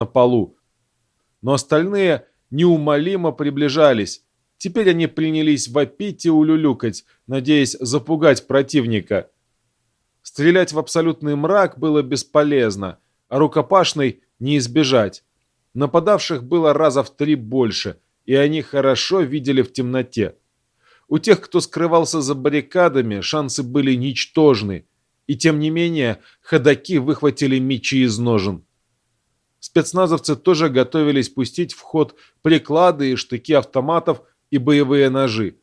на полу. Но остальные неумолимо приближались. Теперь они принялись вопить и улюлюкать, надеясь запугать противника. Стрелять в абсолютный мрак было бесполезно, а рукопашной не избежать. Нападавших было раза в три больше, и они хорошо видели в темноте. У тех, кто скрывался за баррикадами, шансы были ничтожны, и тем не менее ходаки выхватили мечи из ножен. Спецназовцы тоже готовились пустить в ход приклады и штыки автоматов и боевые ножи.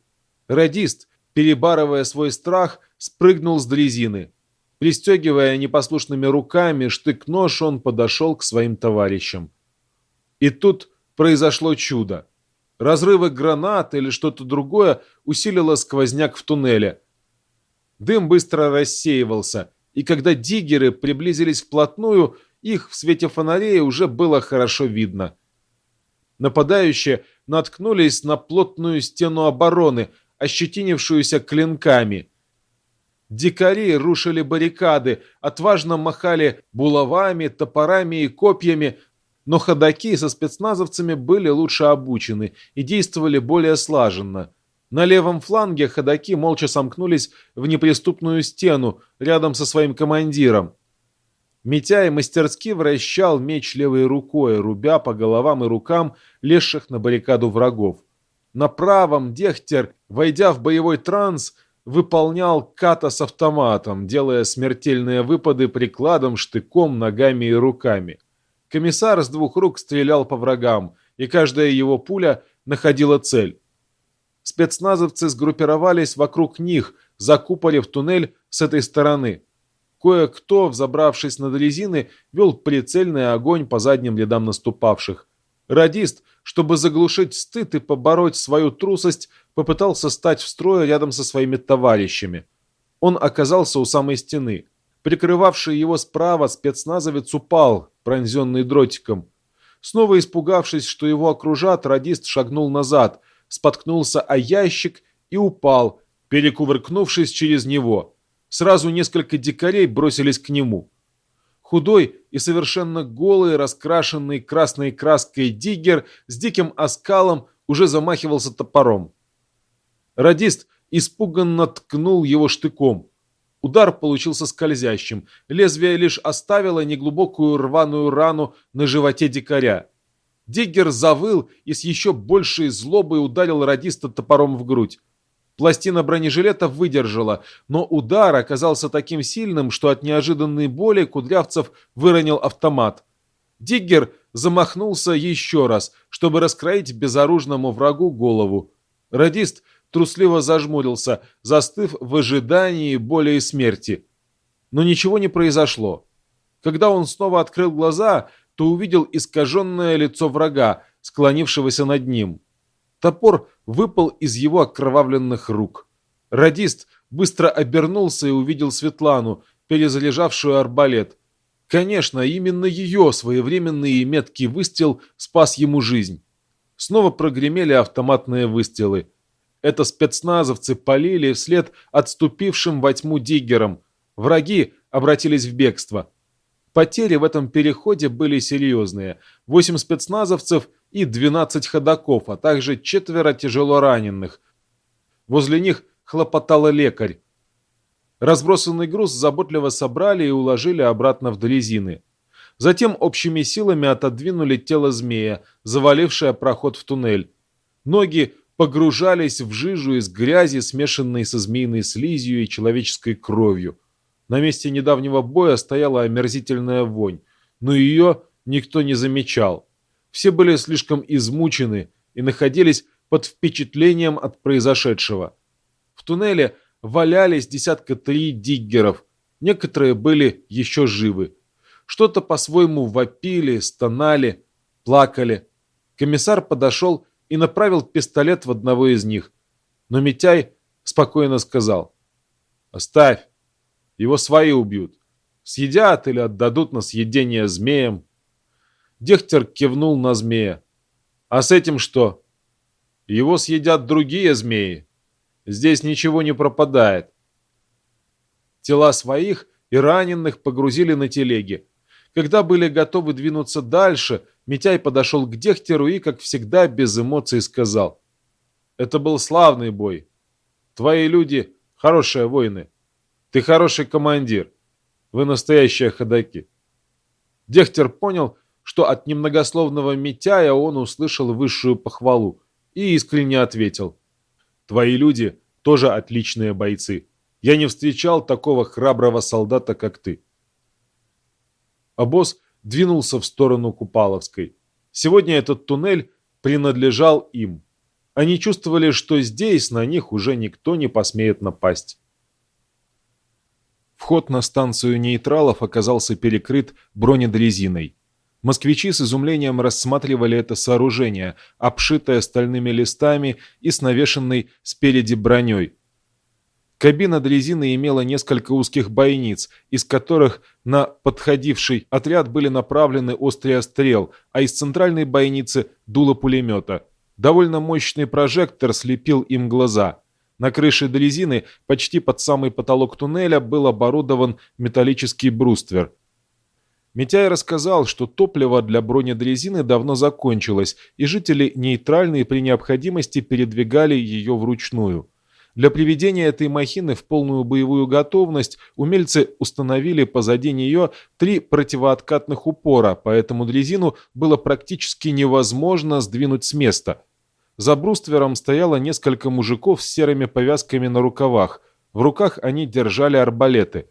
Радист, перебарывая свой страх, спрыгнул с дрезины. Пристегивая непослушными руками штык-нож, он подошел к своим товарищам. И тут произошло чудо. Разрывы гранат или что-то другое усилило сквозняк в туннеле. Дым быстро рассеивался, и когда диггеры приблизились вплотную, их в свете фонарей уже было хорошо видно. Нападающие наткнулись на плотную стену обороны, ощетинившуюся клинками. Дикари рушили баррикады, отважно махали булавами, топорами и копьями, но ходаки со спецназовцами были лучше обучены и действовали более слаженно. На левом фланге ходаки молча сомкнулись в неприступную стену рядом со своим командиром. Митяй мастерски вращал меч левой рукой, рубя по головам и рукам лезших на баррикаду врагов. На правом Дехтер, войдя в боевой транс, выполнял ката с автоматом, делая смертельные выпады прикладом, штыком, ногами и руками. Комиссар с двух рук стрелял по врагам, и каждая его пуля находила цель. Спецназовцы сгруппировались вокруг них, закупорив туннель с этой стороны. Кое-кто, взобравшись на дрезины, вел прицельный огонь по задним рядам наступавших. Радист, чтобы заглушить стыд и побороть свою трусость, попытался стать в строй рядом со своими товарищами. Он оказался у самой стены. Прикрывавший его справа спецназовец упал, пронзенный дротиком. Снова испугавшись, что его окружат, радист шагнул назад, споткнулся о ящик и упал, перекувыркнувшись через него. Сразу несколько дикарей бросились к нему. Худой и совершенно голый, раскрашенный красной краской диггер с диким оскалом уже замахивался топором. Радист испуганно ткнул его штыком. Удар получился скользящим. Лезвие лишь оставило неглубокую рваную рану на животе дикаря. Диггер завыл и с еще большей злобой ударил радиста топором в грудь. Пластина бронежилета выдержала, но удар оказался таким сильным, что от неожиданной боли Кудрявцев выронил автомат. Диггер замахнулся еще раз, чтобы раскроить безоружному врагу голову. Радист трусливо зажмурился, застыв в ожидании боли и смерти. Но ничего не произошло. Когда он снова открыл глаза, то увидел искаженное лицо врага, склонившегося над ним. Топор выпал из его окровавленных рук. Радист быстро обернулся и увидел Светлану, перезаряжавшую арбалет. Конечно, именно ее своевременный и меткий выстрел спас ему жизнь. Снова прогремели автоматные выстрелы. Это спецназовцы полили вслед отступившим во тьму диггерам. Враги обратились в бегство. Потери в этом переходе были серьезные. Восемь спецназовцев и 12 ходаков, а также четверо тяжело раненых. Возле них хлопотал лекарь. Разбросанный груз заботливо собрали и уложили обратно в дрезины. Затем общими силами отодвинули тело змея, завалившее проход в туннель. Ноги погружались в жижу из грязи, смешанной со змеиной слизью и человеческой кровью. На месте недавнего боя стояла омерзительная вонь, но ее никто не замечал. Все были слишком измучены и находились под впечатлением от произошедшего. В туннеле валялись десятка три диггеров, некоторые были еще живы. Что-то по-своему вопили, стонали, плакали. Комиссар подошел и направил пистолет в одного из них. Но Митяй спокойно сказал. «Оставь, его свои убьют. Съедят или отдадут на съедение змеям». Дехтер кивнул на змея. «А с этим что?» «Его съедят другие змеи. Здесь ничего не пропадает». Тела своих и раненых погрузили на телеги. Когда были готовы двинуться дальше, Митяй подошел к Дехтеру и, как всегда, без эмоций сказал. «Это был славный бой. Твои люди — хорошие воины. Ты хороший командир. Вы настоящие ходаки». Дехтер понял, что от немногословного Митяя он услышал высшую похвалу и искренне ответил. «Твои люди тоже отличные бойцы. Я не встречал такого храброго солдата, как ты». А двинулся в сторону Купаловской. Сегодня этот туннель принадлежал им. Они чувствовали, что здесь на них уже никто не посмеет напасть. Вход на станцию нейтралов оказался перекрыт бронедрезиной. Москвичи с изумлением рассматривали это сооружение, обшитое стальными листами и с навешенной спереди броней. Кабина дрезины имела несколько узких бойниц, из которых на подходивший отряд были направлены острые стрел, а из центральной бойницы – дуло пулемета. Довольно мощный прожектор слепил им глаза. На крыше дрезины, почти под самый потолок туннеля, был оборудован металлический бруствер. Митяй рассказал, что топливо для бронедрезины давно закончилось, и жители нейтральные при необходимости передвигали ее вручную. Для приведения этой махины в полную боевую готовность умельцы установили позади нее три противооткатных упора, поэтому дрезину было практически невозможно сдвинуть с места. За бруствером стояло несколько мужиков с серыми повязками на рукавах. В руках они держали арбалеты.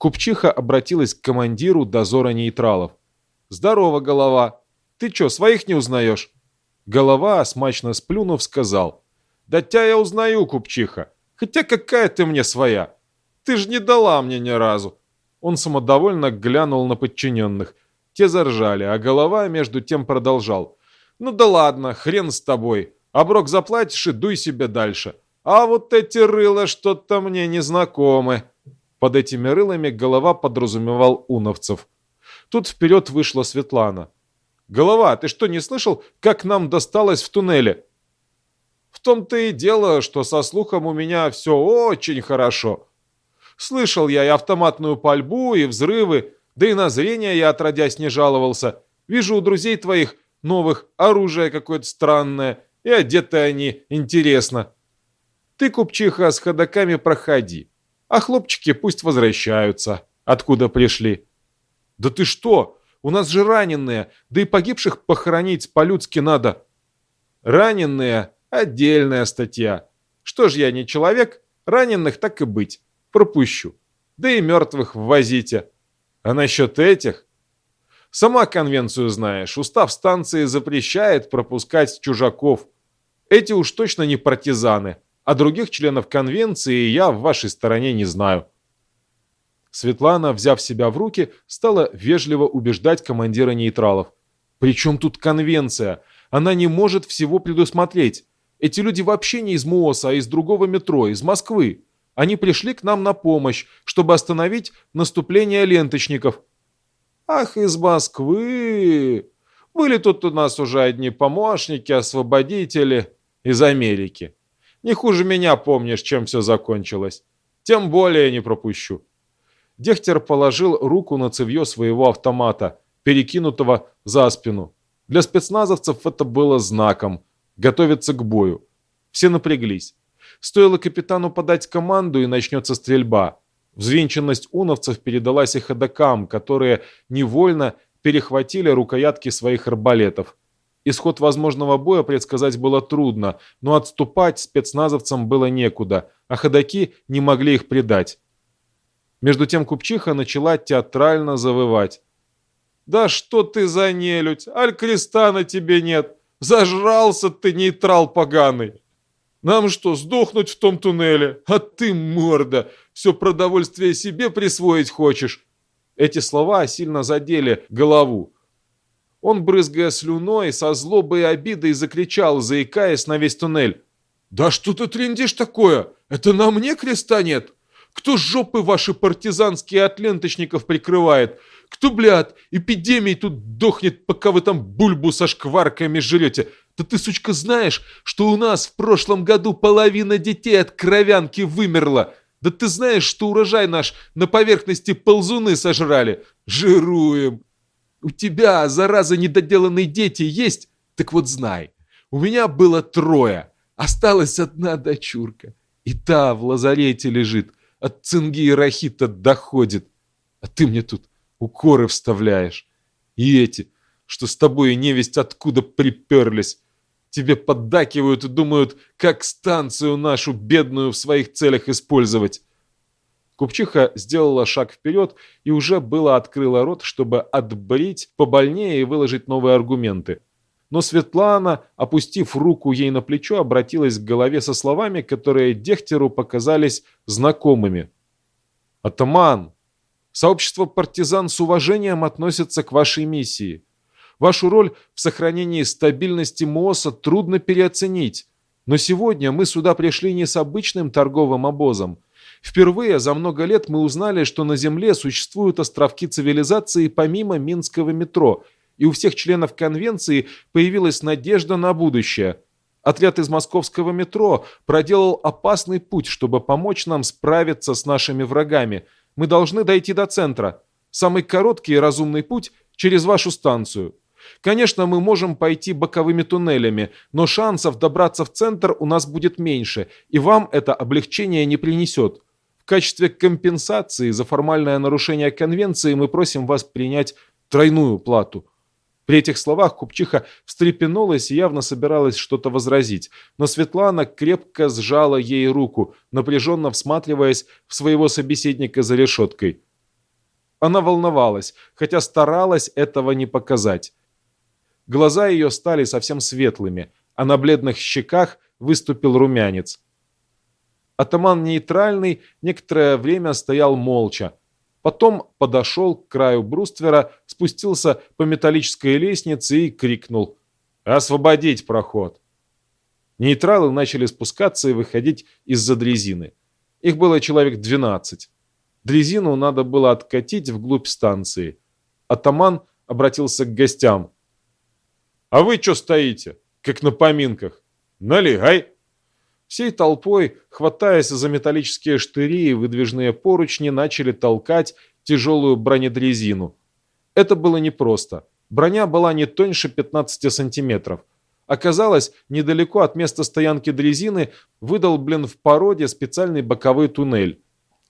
Купчиха обратилась к командиру дозора нейтралов. «Здорово, голова! Ты чё, своих не узнаешь?» Голова, смачно сплюнув, сказал – да тебя я узнаю, купчиха. Хотя какая ты мне своя? Ты ж не дала мне ни разу. Он самодовольно глянул на подчиненных. Те заржали, а голова между тем продолжал. Ну да ладно, хрен с тобой. Оброк заплатишь и дуй себе дальше. А вот эти рыла что-то мне не знакомы. Под этими рылами голова подразумевал уновцев. Тут вперед вышла Светлана. «Голова, ты что, не слышал, как нам досталось в туннеле? В том-то и дело, что со слухом у меня все очень хорошо. Слышал я и автоматную пальбу, и взрывы, да и на зрение я отродясь не жаловался. Вижу у друзей твоих новых оружие какое-то странное, и одеты они интересно. Ты, купчиха, с ходаками проходи, а хлопчики пусть возвращаются, откуда пришли. Да ты что? У нас же раненые, да и погибших похоронить по-людски надо. Раненые Отдельная статья. Что ж я не человек? Раненых так и быть. Пропущу. Да и мертвых ввозите. А насчет этих? Сама конвенцию знаешь. Устав станции запрещает пропускать чужаков. Эти уж точно не партизаны. А других членов конвенции я в вашей стороне не знаю. Светлана, взяв себя в руки, стала вежливо убеждать командира нейтралов. «При чем тут конвенция? Она не может всего предусмотреть. Эти люди вообще не из МООСа, а из другого метро, из Москвы. Они пришли к нам на помощь, чтобы остановить наступление ленточников. Ах, из Москвы! Были тут у нас уже одни помощники, освободители из Америки. Не хуже меня помнишь, чем все закончилось. Тем более не пропущу. Дехтер положил руку на цевье своего автомата, перекинутого за спину. Для спецназовцев это было знаком – готовятся к бою. Все напряглись. Стоило капитану подать команду, и начнется стрельба. Взвинченность уновцев передалась и ходокам, которые невольно перехватили рукоятки своих арбалетов. Исход возможного боя предсказать было трудно, но отступать спецназовцам было некуда, а ходаки не могли их предать. Между тем купчиха начала театрально завывать. «Да что ты за нелюдь! Аль креста на тебе нет! Зажрался ты, нейтрал поганый! Нам что, сдохнуть в том туннеле? А ты, морда, все продовольствие себе присвоить хочешь?» Эти слова сильно задели голову. Он, брызгая слюной, со злобой и обидой закричал, заикаясь на весь туннель. «Да что ты трендишь такое? Это на мне креста нет? Кто жопы ваши партизанские от ленточников прикрывает? Кто, блядь, эпидемией тут дохнет, пока вы там бульбу со шкварками жрете? Да ты, сучка, знаешь, что у нас в прошлом году половина детей от кровянки вымерла? Да ты знаешь, что урожай наш на поверхности ползуны сожрали? Жируем. У тебя, зараза, недоделанные дети есть? Так вот знай, у меня было трое, осталась одна дочурка. И та в лазарете лежит, от цинги и рахита доходит. А ты мне тут укоры вставляешь. И эти, что с тобой невесть откуда приперлись, тебе поддакивают и думают, как станцию нашу бедную в своих целях использовать. Купчиха сделала шаг вперед и уже было открыла рот, чтобы отбрить побольнее и выложить новые аргументы. Но Светлана, опустив руку ей на плечо, обратилась к голове со словами, которые Дехтеру показались знакомыми. «Атаман, сообщество партизан с уважением относится к вашей миссии. Вашу роль в сохранении стабильности МООСа трудно переоценить. Но сегодня мы сюда пришли не с обычным торговым обозом. Впервые за много лет мы узнали, что на Земле существуют островки цивилизации помимо Минского метро – и у всех членов конвенции появилась надежда на будущее. Отряд из московского метро проделал опасный путь, чтобы помочь нам справиться с нашими врагами. Мы должны дойти до центра. Самый короткий и разумный путь через вашу станцию. Конечно, мы можем пойти боковыми туннелями, но шансов добраться в центр у нас будет меньше, и вам это облегчение не принесет. Качестве компенсации за формальное нарушение конвенции мы просим вас принять тройную плату. При этих словах купчиха встрепенулась и явно собиралась что-то возразить, но Светлана крепко сжала ей руку, напряженно всматриваясь в своего собеседника за решеткой. Она волновалась, хотя старалась этого не показать. Глаза ее стали совсем светлыми, а на бледных щеках выступил румянец. Атаман нейтральный некоторое время стоял молча, Потом подошел к краю бруствера, спустился по металлической лестнице и крикнул «Освободить проход!». Нейтралы начали спускаться и выходить из-за дрезины. Их было человек 12. Дрезину надо было откатить вглубь станции. Атаман обратился к гостям. «А вы что стоите, как на поминках? Налегай!» Всей толпой, хватаясь за металлические штыри и выдвижные поручни, начали толкать тяжелую бронедрезину. Это было непросто. Броня была не тоньше 15 сантиметров. Оказалось, недалеко от места стоянки дрезины выдолблен в породе специальный боковой туннель.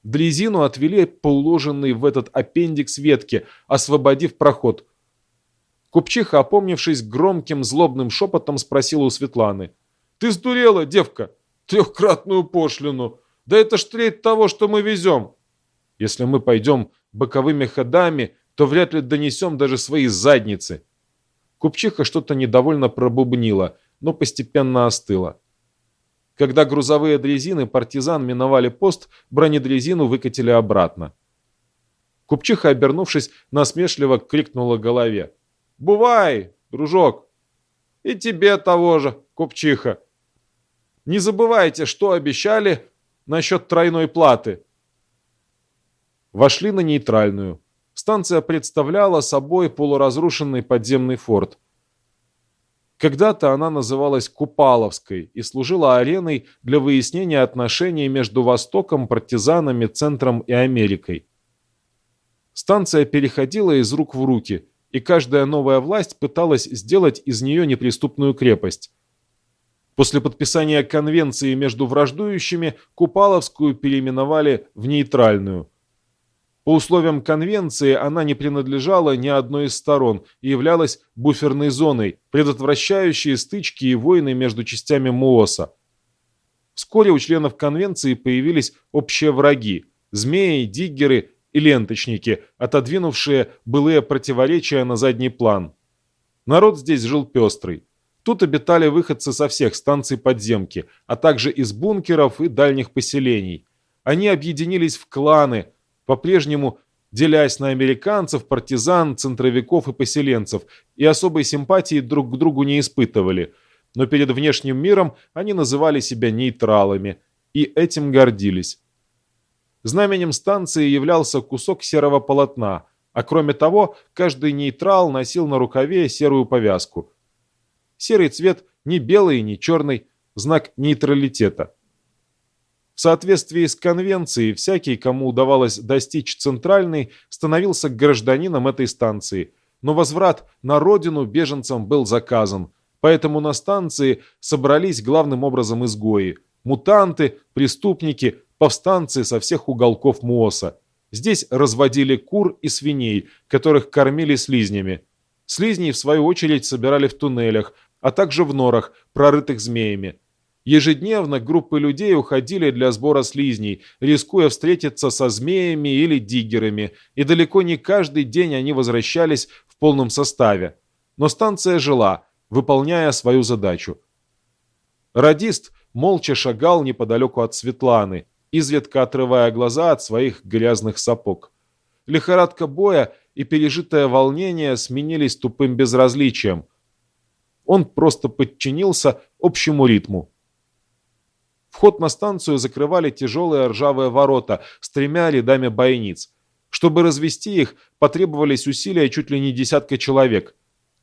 Дрезину отвели по уложенной в этот аппендикс ветке, освободив проход. Купчиха, опомнившись громким злобным шепотом, спросила у Светланы. «Ты сдурела, девка? Трехкратную пошлину. Да это ж треть того, что мы везем. Если мы пойдем боковыми ходами, то вряд ли донесем даже свои задницы. Купчиха что-то недовольно пробубнила, но постепенно остыла. Когда грузовые дрезины партизан миновали пост, бронедрезину выкатили обратно. Купчиха, обернувшись, насмешливо крикнула голове. «Бывай, дружок!» «И тебе того же, купчиха!» Не забывайте, что обещали насчет тройной платы. Вошли на нейтральную. Станция представляла собой полуразрушенный подземный форт. Когда-то она называлась Купаловской и служила ареной для выяснения отношений между Востоком, партизанами, Центром и Америкой. Станция переходила из рук в руки, и каждая новая власть пыталась сделать из нее неприступную крепость. После подписания конвенции между враждующими Купаловскую переименовали в нейтральную. По условиям конвенции она не принадлежала ни одной из сторон и являлась буферной зоной, предотвращающей стычки и войны между частями МООСа. Вскоре у членов конвенции появились общие враги – змеи, диггеры и ленточники, отодвинувшие былые противоречия на задний план. Народ здесь жил пестрый. Тут обитали выходцы со всех станций подземки, а также из бункеров и дальних поселений. Они объединились в кланы, по-прежнему делясь на американцев, партизан, центровиков и поселенцев, и особой симпатии друг к другу не испытывали. Но перед внешним миром они называли себя нейтралами, и этим гордились. Знаменем станции являлся кусок серого полотна, а кроме того, каждый нейтрал носил на рукаве серую повязку – Серый цвет не белый, не черный, знак нейтралитета. В соответствии с конвенцией, всякий, кому удавалось достичь центральной, становился гражданином этой станции. Но возврат на родину беженцам был заказан. Поэтому на станции собрались главным образом изгои. Мутанты, преступники, повстанцы со всех уголков Муоса. Здесь разводили кур и свиней, которых кормили слизнями. Слизней, в свою очередь, собирали в туннелях, а также в норах, прорытых змеями. Ежедневно группы людей уходили для сбора слизней, рискуя встретиться со змеями или диггерами, и далеко не каждый день они возвращались в полном составе. Но станция жила, выполняя свою задачу. Радист молча шагал неподалеку от Светланы, изредка отрывая глаза от своих грязных сапог. Лихорадка боя и пережитое волнение сменились тупым безразличием. Он просто подчинился общему ритму. Вход на станцию закрывали тяжелые ржавые ворота с тремя рядами бойниц. Чтобы развести их, потребовались усилия чуть ли не десятка человек.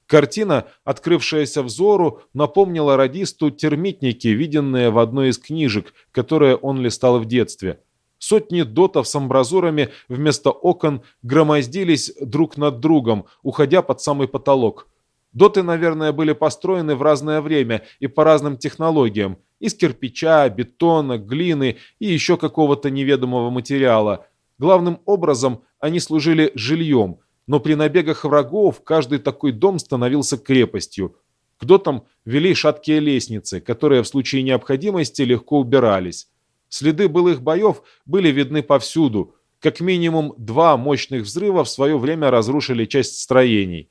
Картина, открывшаяся взору, напомнила радисту термитники, виденные в одной из книжек, которые он листал в детстве. Сотни дотов с амбразурами вместо окон громоздились друг над другом, уходя под самый потолок. Доты, наверное, были построены в разное время и по разным технологиям, из кирпича, бетона, глины и еще какого-то неведомого материала. Главным образом они служили жильем – но при набегах врагов каждый такой дом становился крепостью. К дотам вели шаткие лестницы, которые в случае необходимости легко убирались. Следы былых боев были видны повсюду. Как минимум два мощных взрыва в свое время разрушили часть строений.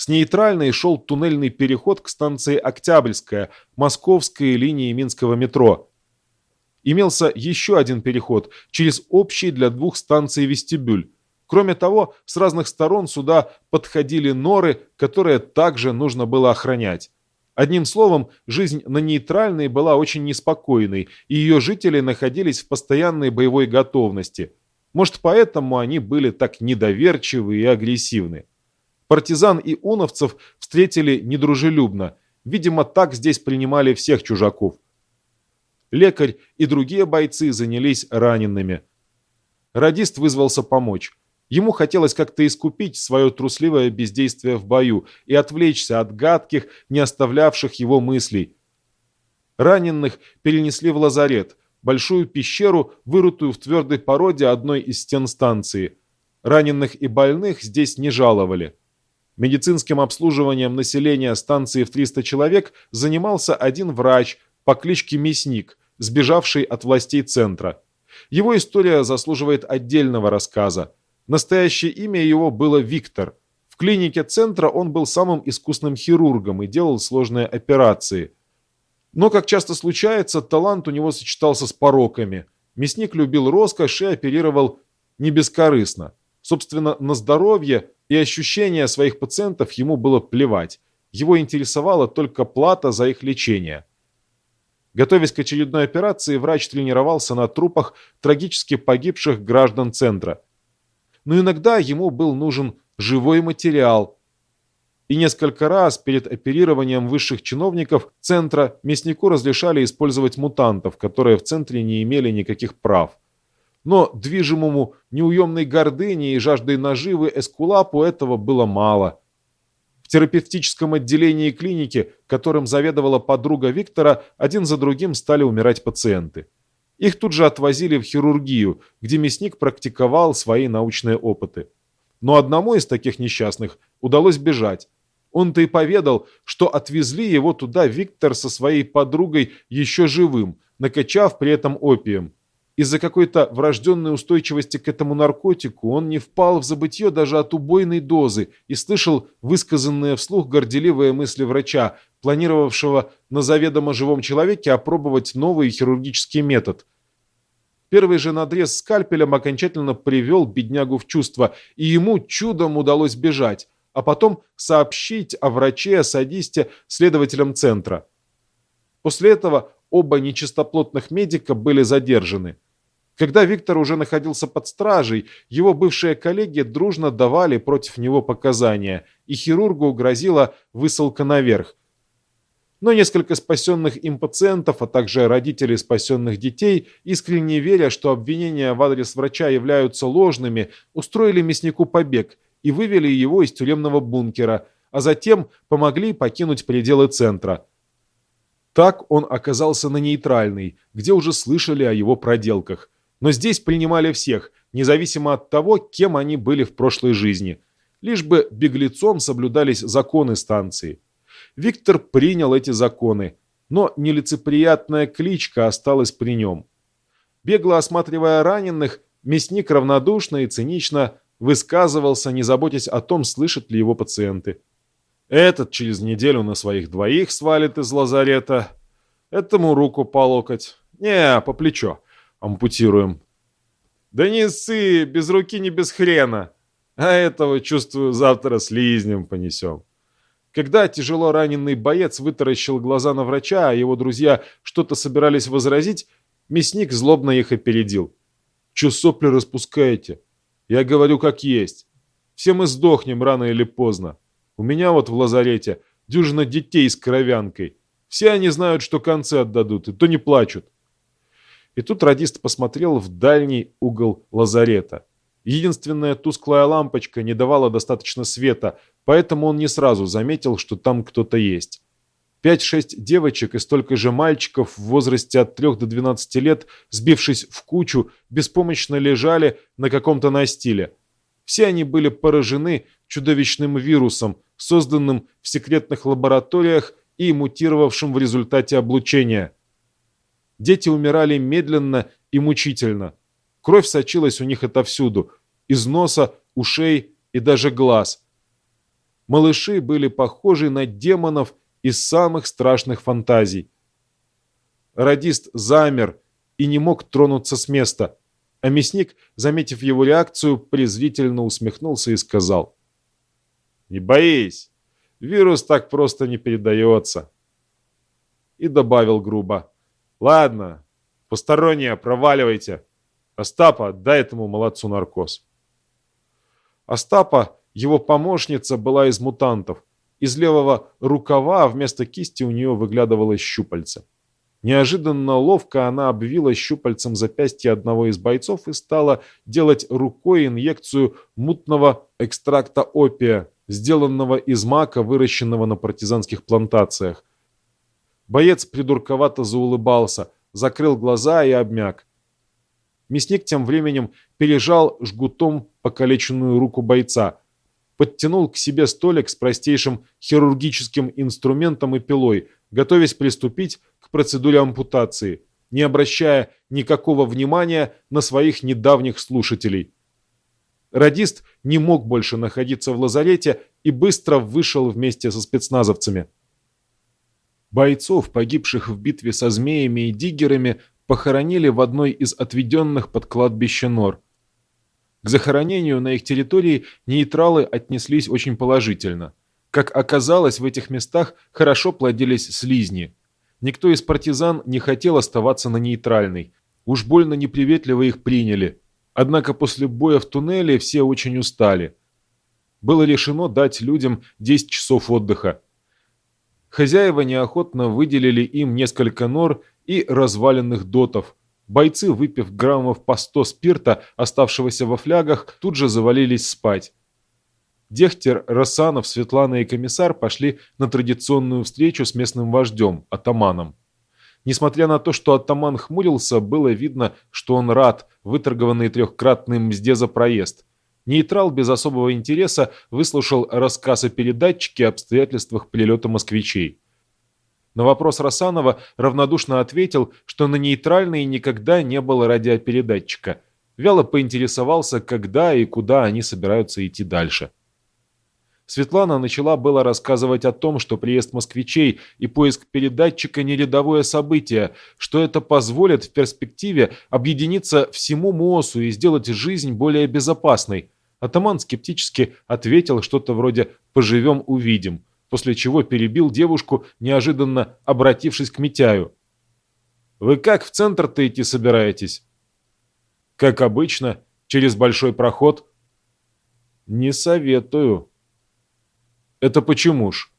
С нейтральной шел туннельный переход к станции Октябрьская, московской линии Минского метро. Имелся еще один переход через общий для двух станций вестибюль. Кроме того, с разных сторон сюда подходили норы, которые также нужно было охранять. Одним словом, жизнь на нейтральной была очень неспокойной, и ее жители находились в постоянной боевой готовности. Может, поэтому они были так недоверчивы и агрессивны. Партизан и уновцев встретили недружелюбно. Видимо, так здесь принимали всех чужаков. Лекарь и другие бойцы занялись ранеными. Радист вызвался помочь. Ему хотелось как-то искупить свое трусливое бездействие в бою и отвлечься от гадких, не оставлявших его мыслей. Раненых перенесли в лазарет, большую пещеру, вырытую в твердой породе одной из стен станции. Раненых и больных здесь не жаловали. Медицинским обслуживанием населения станции в 300 человек занимался один врач по кличке Мясник, сбежавший от властей центра. Его история заслуживает отдельного рассказа. Настоящее имя его было Виктор. В клинике центра он был самым искусным хирургом и делал сложные операции. Но, как часто случается, талант у него сочетался с пороками. Мясник любил роскошь и оперировал не бескорыстно. Собственно, на здоровье и ощущения своих пациентов ему было плевать. Его интересовала только плата за их лечение. Готовясь к очередной операции, врач тренировался на трупах трагически погибших граждан центра – но иногда ему был нужен живой материал. И несколько раз перед оперированием высших чиновников центра мяснику разрешали использовать мутантов, которые в центре не имели никаких прав. Но движимому неуемной гордыней и жаждой наживы Эскулапу этого было мало. В терапевтическом отделении клиники, которым заведовала подруга Виктора, один за другим стали умирать пациенты. Их тут же отвозили в хирургию, где мясник практиковал свои научные опыты. Но одному из таких несчастных удалось бежать. Он-то и поведал, что отвезли его туда Виктор со своей подругой еще живым, накачав при этом опием. Из-за какой-то врожденной устойчивости к этому наркотику он не впал в забытье даже от убойной дозы и слышал высказанные вслух горделивые мысли врача, планировавшего на заведомо живом человеке опробовать новый хирургический метод. Первый же надрез скальпелем окончательно привел беднягу в чувство, и ему чудом удалось бежать, а потом сообщить о враче-садисте следователям центра. После этого оба нечистоплотных медика были задержаны. Когда Виктор уже находился под стражей, его бывшие коллеги дружно давали против него показания, и хирургу грозила высылка наверх. Но несколько спасенных им пациентов, а также родители спасенных детей, искренне веря, что обвинения в адрес врача являются ложными, устроили мяснику побег и вывели его из тюремного бункера, а затем помогли покинуть пределы центра. Так он оказался на нейтральной, где уже слышали о его проделках. Но здесь принимали всех, независимо от того, кем они были в прошлой жизни. Лишь бы беглецом соблюдались законы станции. Виктор принял эти законы, но нелицеприятная кличка осталась при нем. Бегло осматривая раненых, мясник равнодушно и цинично высказывался, не заботясь о том, слышат ли его пациенты. Этот через неделю на своих двоих свалит из лазарета. Этому руку по локоть. Не, по плечо. Ампутируем. Да не ссы, без руки не без хрена. А этого, чувствую, завтра слизнем понесем. Когда тяжело раненый боец вытаращил глаза на врача, а его друзья что-то собирались возразить, мясник злобно их опередил. «Че сопли распускаете? Я говорю, как есть. Все мы сдохнем рано или поздно. У меня вот в лазарете дюжина детей с кровянкой. Все они знают, что концы отдадут, и то не плачут. И тут радист посмотрел в дальний угол лазарета. Единственная тусклая лампочка не давала достаточно света, поэтому он не сразу заметил, что там кто-то есть. Пять-шесть девочек и столько же мальчиков в возрасте от 3 до 12 лет, сбившись в кучу, беспомощно лежали на каком-то настиле. Все они были поражены чудовищным вирусом, созданным в секретных лабораториях и мутировавшим в результате облучения. Дети умирали медленно и мучительно. Кровь сочилась у них отовсюду, из носа, ушей и даже глаз. Малыши были похожи на демонов из самых страшных фантазий. Радист замер и не мог тронуться с места, а мясник, заметив его реакцию, презрительно усмехнулся и сказал – не боись, вирус так просто не передается. И добавил грубо. Ладно, посторонние, проваливайте. Остапа, дай этому молодцу наркоз. Остапа, его помощница, была из мутантов. Из левого рукава вместо кисти у нее выглядывало щупальце. Неожиданно ловко она обвила щупальцем запястье одного из бойцов и стала делать рукой инъекцию мутного экстракта опия сделанного из мака, выращенного на партизанских плантациях. Боец придурковато заулыбался, закрыл глаза и обмяк. Мясник тем временем пережал жгутом покалеченную руку бойца, подтянул к себе столик с простейшим хирургическим инструментом и пилой, готовясь приступить к процедуре ампутации, не обращая никакого внимания на своих недавних слушателей. Радист не мог больше находиться в лазарете и быстро вышел вместе со спецназовцами. Бойцов, погибших в битве со змеями и диггерами, похоронили в одной из отведенных под кладбище нор. К захоронению на их территории нейтралы отнеслись очень положительно. Как оказалось, в этих местах хорошо плодились слизни. Никто из партизан не хотел оставаться на нейтральной. Уж больно неприветливо их приняли – Однако после боя в туннеле все очень устали. Было решено дать людям 10 часов отдыха. Хозяева неохотно выделили им несколько нор и разваленных дотов. Бойцы, выпив граммов по 100 спирта, оставшегося во флягах, тут же завалились спать. Дехтер, Рассанов, Светлана и комиссар пошли на традиционную встречу с местным вождем, атаманом. Несмотря на то, что атаман хмурился, было видно, что он рад выторгованной трехкратной мзде за проезд. Нейтрал без особого интереса выслушал рассказ о передатчике обстоятельствах прилета москвичей. На вопрос Рассанова равнодушно ответил, что на нейтральной никогда не было радиопередатчика. Вяло поинтересовался, когда и куда они собираются идти дальше. Светлана начала было рассказывать о том, что приезд москвичей и поиск передатчика не рядовое событие, что это позволит в перспективе объединиться всему МООСу и сделать жизнь более безопасной. Атаман скептически ответил что-то вроде «поживем, увидим», после чего перебил девушку, неожиданно обратившись к Митяю. «Вы как в центр-то идти собираетесь?» «Как обычно, через большой проход». «Не советую», это почему ж?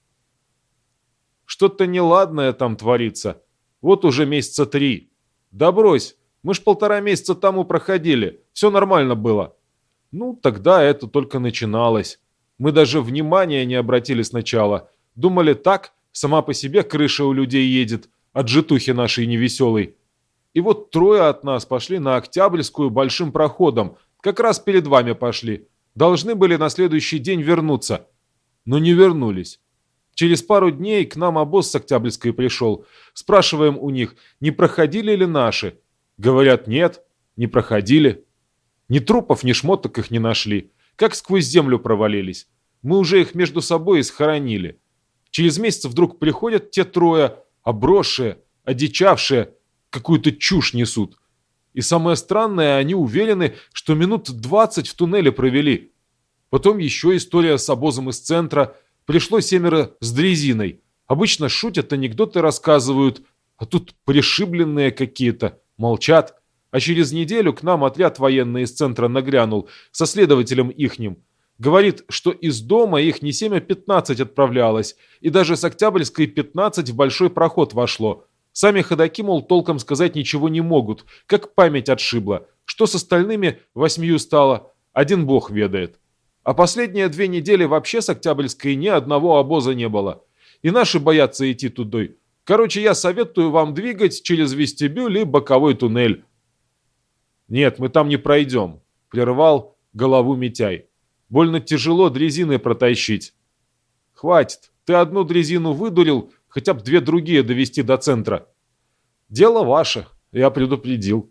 Что-то неладное там творится. Вот уже месяца три. Да брось, мы ж полтора месяца тому проходили. Все нормально было. Ну, тогда это только начиналось. Мы даже внимания не обратили сначала. Думали так, сама по себе крыша у людей едет, от житухи нашей невеселой. И вот трое от нас пошли на Октябрьскую большим проходом, как раз перед вами пошли. Должны были на следующий день вернуться, но не вернулись. Через пару дней к нам обоз с Октябрьской пришел. Спрашиваем у них, не проходили ли наши. Говорят, нет, не проходили. Ни трупов, ни шмоток их не нашли. Как сквозь землю провалились. Мы уже их между собой схоронили. Через месяц вдруг приходят те трое, обросшие, одичавшие, какую-то чушь несут. И самое странное, они уверены, что минут двадцать в туннеле провели. Потом еще история с обозом из центра. Пришло семеро с дрезиной. Обычно шутят, анекдоты рассказывают, а тут пришибленные какие-то, молчат. А через неделю к нам отряд военный из центра нагрянул, со следователем ихним. Говорит, что из дома их не 7, а 15 отправлялось, и даже с Октябрьской 15 в большой проход вошло. Сами ходаки, мол, толком сказать ничего не могут, как память отшибла. Что с остальными восьмью стало, один бог ведает. А последние две недели вообще с Октябрьской ни одного обоза не было. И наши боятся идти тудой. Короче, я советую вам двигать через вестибюль и боковой туннель. Нет, мы там не пройдем, прервал голову Митяй. Больно тяжело дрезины протащить. Хватит, ты одну дрезину выдурил, хотя бы две другие довести до центра. Дело ваше, я предупредил.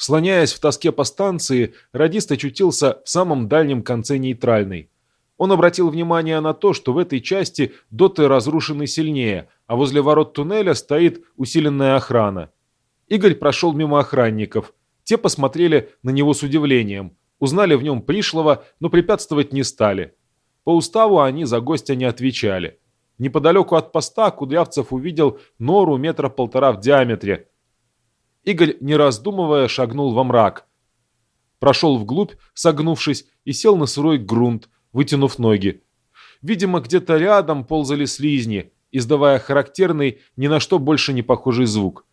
Слоняясь в тоске по станции, радист очутился в самом дальнем конце нейтральной. Он обратил внимание на то, что в этой части доты разрушены сильнее, а возле ворот туннеля стоит усиленная охрана. Игорь прошел мимо охранников. Те посмотрели на него с удивлением. Узнали в нем пришлого, но препятствовать не стали. По уставу они за гостя не отвечали. Неподалеку от поста Кудрявцев увидел нору метра полтора в диаметре. Игорь, не раздумывая, шагнул во мрак. Прошел вглубь, согнувшись, и сел на сырой грунт, вытянув ноги. Видимо, где-то рядом ползали слизни, издавая характерный, ни на что больше не похожий звук.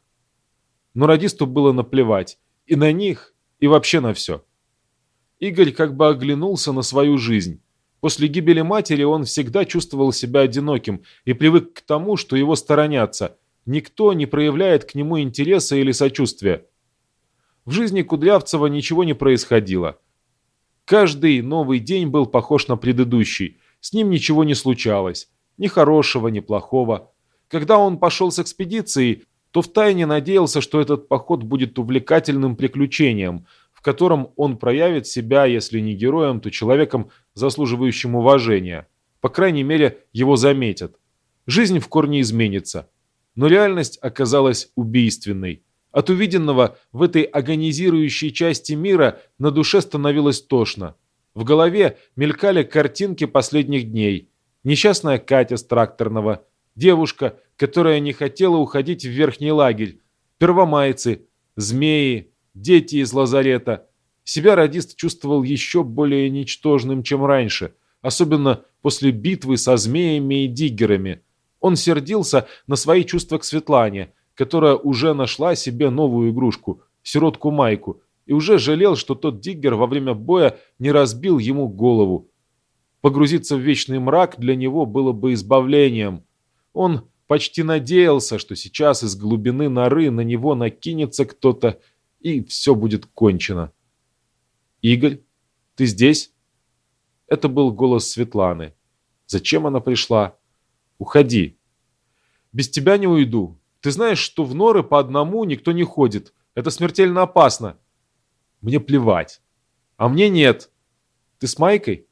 Но радисту было наплевать. И на них, и вообще на все. Игорь как бы оглянулся на свою жизнь. После гибели матери он всегда чувствовал себя одиноким и привык к тому, что его сторонятся. Никто не проявляет к нему интереса или сочувствия. В жизни Кудрявцева ничего не происходило. Каждый новый день был похож на предыдущий. С ним ничего не случалось. Ни хорошего, ни плохого. Когда он пошел с экспедицией, то втайне надеялся, что этот поход будет увлекательным приключением – в котором он проявит себя, если не героем, то человеком, заслуживающим уважения. По крайней мере, его заметят. Жизнь в корне изменится. Но реальность оказалась убийственной. От увиденного в этой агонизирующей части мира на душе становилось тошно. В голове мелькали картинки последних дней. Несчастная Катя с тракторного, девушка, которая не хотела уходить в верхний лагерь, первомайцы, змеи, дети из лазарета. Себя радист чувствовал еще более ничтожным, чем раньше, особенно после битвы со змеями и диггерами. Он сердился на свои чувства к Светлане, которая уже нашла себе новую игрушку – сиротку Майку, и уже жалел, что тот диггер во время боя не разбил ему голову. Погрузиться в вечный мрак для него было бы избавлением. Он почти надеялся, что сейчас из глубины норы на него накинется кто-то и все будет кончено. «Игорь, ты здесь?» Это был голос Светланы. «Зачем она пришла?» «Уходи». «Без тебя не уйду. Ты знаешь, что в норы по одному никто не ходит. Это смертельно опасно». «Мне плевать». «А мне нет». «Ты с Майкой?»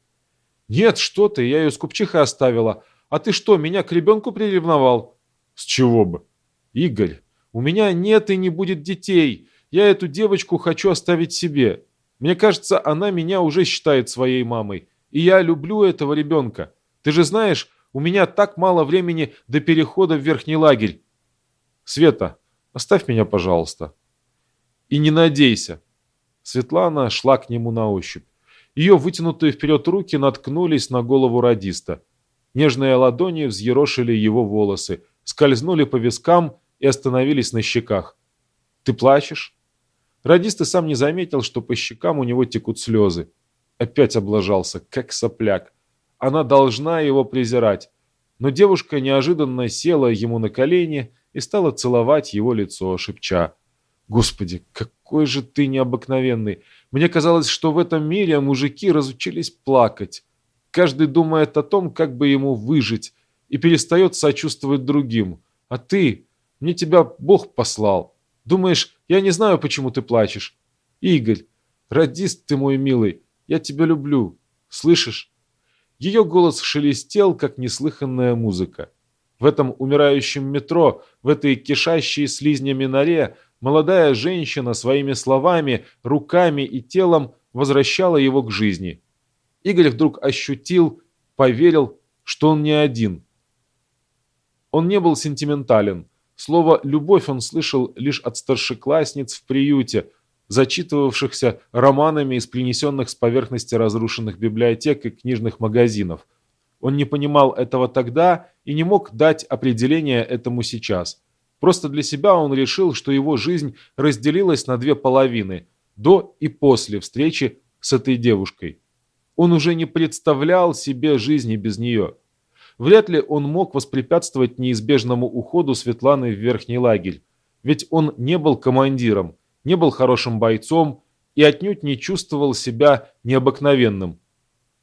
«Нет, что ты, я ее с купчихой оставила. А ты что, меня к ребенку приревновал?» «С чего бы?» «Игорь, у меня нет и не будет детей. Я эту девочку хочу оставить себе. Мне кажется, она меня уже считает своей мамой. И я люблю этого ребенка. Ты же знаешь, у меня так мало времени до перехода в верхний лагерь. Света, оставь меня, пожалуйста. И не надейся. Светлана шла к нему на ощупь. Ее вытянутые вперед руки наткнулись на голову радиста. Нежные ладони взъерошили его волосы, скользнули по вискам и остановились на щеках. «Ты плачешь?» Радист и сам не заметил, что по щекам у него текут слезы. Опять облажался, как сопляк. Она должна его презирать. Но девушка неожиданно села ему на колени и стала целовать его лицо, шепча. «Господи, какой же ты необыкновенный! Мне казалось, что в этом мире мужики разучились плакать. Каждый думает о том, как бы ему выжить, и перестает сочувствовать другим. А ты, мне тебя Бог послал. Думаешь, я не знаю, почему ты плачешь? Игорь, радист ты мой милый, я тебя люблю. Слышишь? Ее голос шелестел, как неслыханная музыка. В этом умирающем метро, в этой кишащей слизнями норе, молодая женщина своими словами, руками и телом возвращала его к жизни. Игорь вдруг ощутил, поверил, что он не один. Он не был сентиментален. Слово «любовь» он слышал лишь от старшеклассниц в приюте, зачитывавшихся романами из принесенных с поверхности разрушенных библиотек и книжных магазинов. Он не понимал этого тогда и не мог дать определение этому сейчас. Просто для себя он решил, что его жизнь разделилась на две половины – до и после встречи с этой девушкой. Он уже не представлял себе жизни без нее. Вряд ли он мог воспрепятствовать неизбежному уходу Светланы в верхний лагерь, ведь он не был командиром – не был хорошим бойцом и отнюдь не чувствовал себя необыкновенным.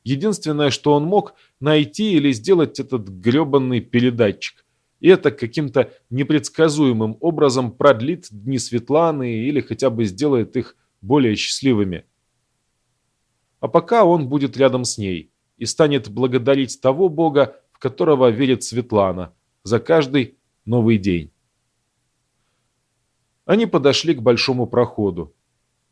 Единственное, что он мог, найти или сделать этот гребанный передатчик. И это каким-то непредсказуемым образом продлит дни Светланы или хотя бы сделает их более счастливыми. А пока он будет рядом с ней и станет благодарить того Бога, в которого верит Светлана, за каждый новый день. Они подошли к большому проходу.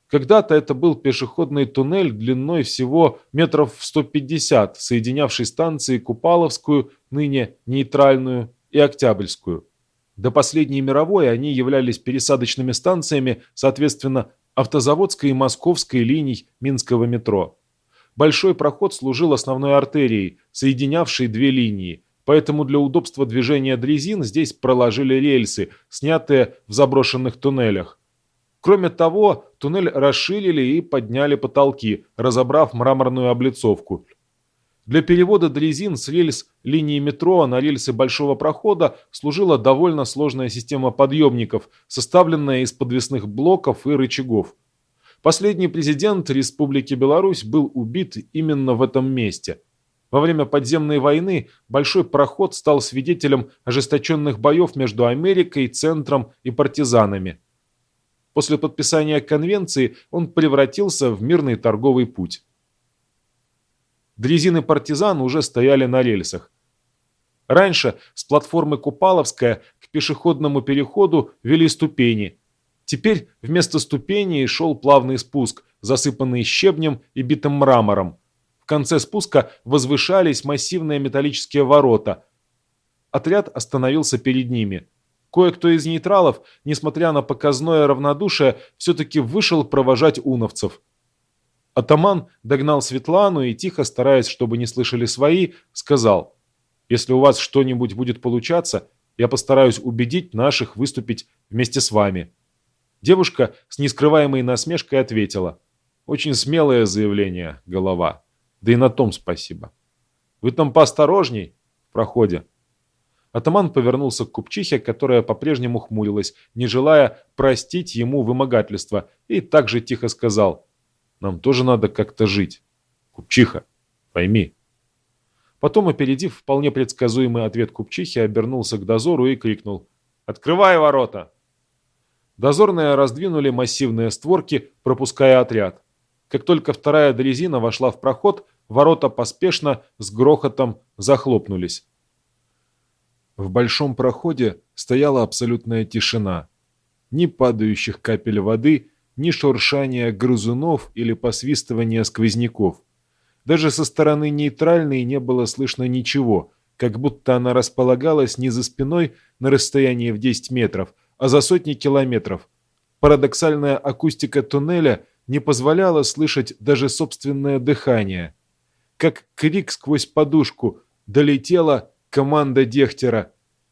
Когда-то это был пешеходный туннель длиной всего метров в 150, соединявший станции Купаловскую, ныне нейтральную, и Октябрьскую. До последней мировой они являлись пересадочными станциями, соответственно, автозаводской и московской линий Минского метро. Большой проход служил основной артерией, соединявшей две линии – Поэтому для удобства движения дрезин здесь проложили рельсы, снятые в заброшенных туннелях. Кроме того, туннель расширили и подняли потолки, разобрав мраморную облицовку. Для перевода дрезин с рельс линии метро на рельсы большого прохода служила довольно сложная система подъемников, составленная из подвесных блоков и рычагов. Последний президент Республики Беларусь был убит именно в этом месте – во время подземной войны большой проход стал свидетелем ожесточенных боев между Америкой, Центром и партизанами. После подписания конвенции он превратился в мирный торговый путь. Дрезины партизан уже стояли на рельсах. Раньше с платформы Купаловская к пешеходному переходу вели ступени. Теперь вместо ступеней шел плавный спуск, засыпанный щебнем и битым мрамором конце спуска возвышались массивные металлические ворота. Отряд остановился перед ними. Кое-кто из нейтралов, несмотря на показное равнодушие, все-таки вышел провожать уновцев. Атаман догнал Светлану и, тихо стараясь, чтобы не слышали свои, сказал, «Если у вас что-нибудь будет получаться, я постараюсь убедить наших выступить вместе с вами». Девушка с нескрываемой насмешкой ответила, «Очень смелое заявление, голова». Да и на том спасибо. Вы там поосторожней в проходе. Атаман повернулся к купчихе, которая по-прежнему хмурилась, не желая простить ему вымогательство, и также тихо сказал, «Нам тоже надо как-то жить. Купчиха, пойми». Потом, опередив вполне предсказуемый ответ купчихи, обернулся к дозору и крикнул, «Открывай ворота!» Дозорные раздвинули массивные створки, пропуская отряд. Как только вторая дрезина вошла в проход, ворота поспешно с грохотом захлопнулись. В большом проходе стояла абсолютная тишина. Ни падающих капель воды, ни шуршания грызунов или посвистывания сквозняков. Даже со стороны нейтральной не было слышно ничего, как будто она располагалась не за спиной на расстоянии в 10 метров, а за сотни километров. Парадоксальная акустика туннеля не позволяла слышать даже собственное дыхание. Как крик сквозь подушку, долетела команда Дехтера.